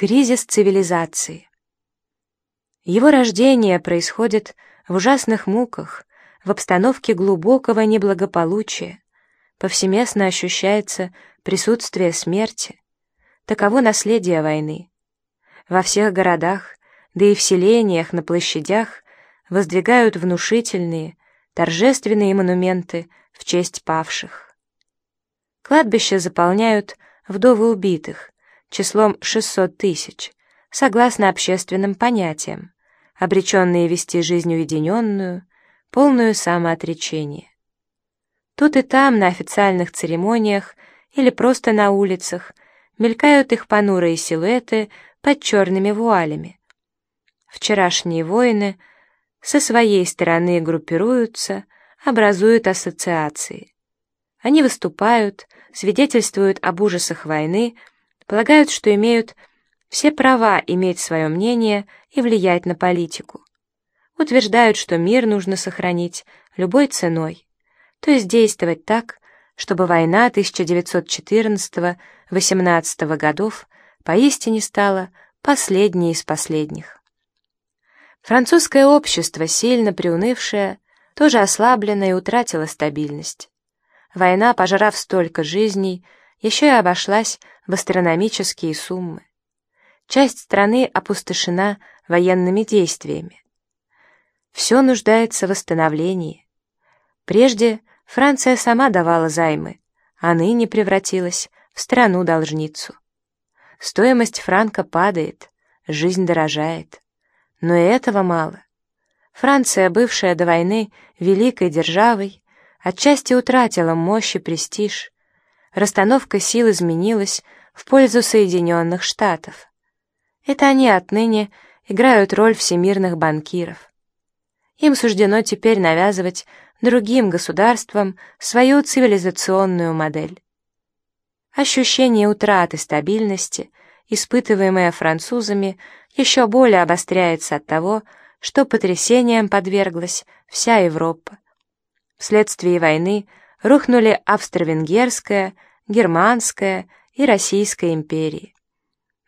Кризис цивилизации. Его рождение происходит в ужасных муках, в обстановке глубокого неблагополучия. Повсеместно ощущается присутствие смерти. Таково наследие войны. Во всех городах, да и в селениях, на площадях воздвигают внушительные, торжественные монументы в честь павших. Кладбища заполняют вдовы убитых, числом 600 тысяч, согласно общественным понятиям, обреченные вести жизнь уединенную, полную самоотречения. Тут и там, на официальных церемониях или просто на улицах, мелькают их понурые силуэты под черными вуалями. Вчерашние воины со своей стороны группируются, образуют ассоциации. Они выступают, свидетельствуют об ужасах войны, полагают, что имеют все права иметь свое мнение и влиять на политику. Утверждают, что мир нужно сохранить любой ценой, то есть действовать так, чтобы война 1914-18 годов поистине стала последней из последних. Французское общество, сильно приунывшее, тоже ослаблено и утратило стабильность. Война, пожрав столько жизней, еще и обошлась в астрономические суммы. Часть страны опустошена военными действиями. Все нуждается в восстановлении. Прежде Франция сама давала займы, а ныне превратилась в страну-должницу. Стоимость франка падает, жизнь дорожает. Но и этого мало. Франция, бывшая до войны великой державой, отчасти утратила мощь и престиж, расстановка сил изменилась в пользу Соединенных Штатов. Это они отныне играют роль всемирных банкиров. Им суждено теперь навязывать другим государствам свою цивилизационную модель. Ощущение утраты стабильности, испытываемое французами, еще более обостряется от того, что потрясениям подверглась вся Европа. Вследствие войны рухнули Австро-Венгерская, Германская и Российская империи.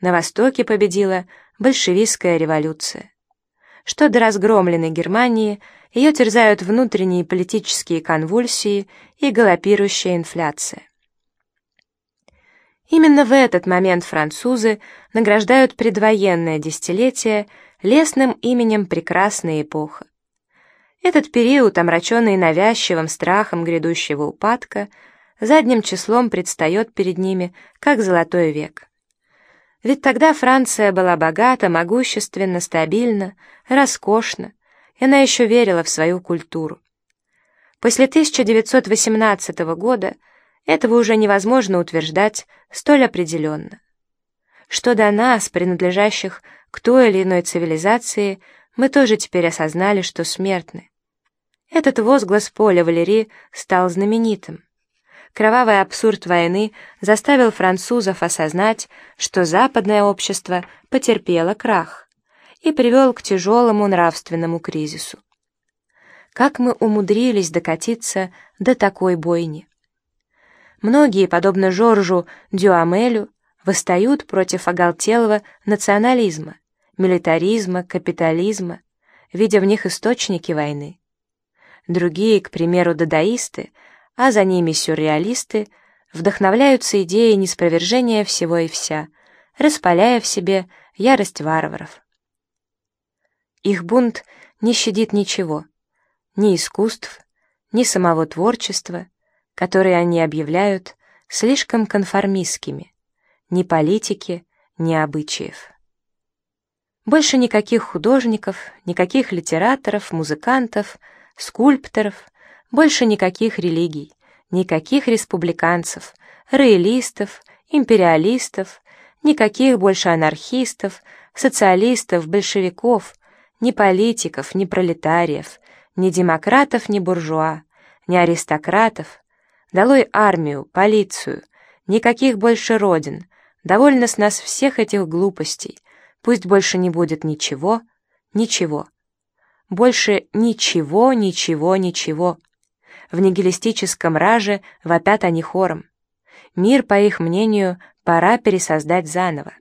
На Востоке победила большевистская революция. Что до разгромленной Германии, ее терзают внутренние политические конвульсии и галопирующая инфляция. Именно в этот момент французы награждают предвоенное десятилетие лесным именем «Прекрасная эпоха». Этот период, омраченный навязчивым страхом грядущего упадка, задним числом предстает перед ними как золотой век. Ведь тогда Франция была богата, могущественна, стабильна, роскошна, и она еще верила в свою культуру. После 1918 года этого уже невозможно утверждать столь определенно. Что до нас, принадлежащих к той или иной цивилизации, мы тоже теперь осознали, что смертны. Этот возглас Поля Валери стал знаменитым. Кровавый абсурд войны заставил французов осознать, что западное общество потерпело крах и привел к тяжелому нравственному кризису. Как мы умудрились докатиться до такой бойни? Многие, подобно Жоржу Дюамелю, восстают против оголтелого национализма, милитаризма, капитализма, видя в них источники войны. Другие, к примеру, дадаисты, а за ними сюрреалисты, вдохновляются идеей неспровержения всего и вся, распаляя в себе ярость варваров. Их бунт не щадит ничего, ни искусств, ни самого творчества, которые они объявляют слишком конформистскими, ни политики, ни обычаев. Больше никаких художников, никаких литераторов, музыкантов, скульпторов, больше никаких религий, никаких республиканцев, роялистов, империалистов, никаких больше анархистов, социалистов, большевиков, ни политиков, ни пролетариев, ни демократов, ни буржуа, ни аристократов. Долой армию, полицию, никаких больше родин, довольно с нас всех этих глупостей, пусть больше не будет ничего, ничего. Больше ничего, ничего, ничего. В нигилистическом раже вопят они хором. Мир, по их мнению, пора пересоздать заново.